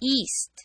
east.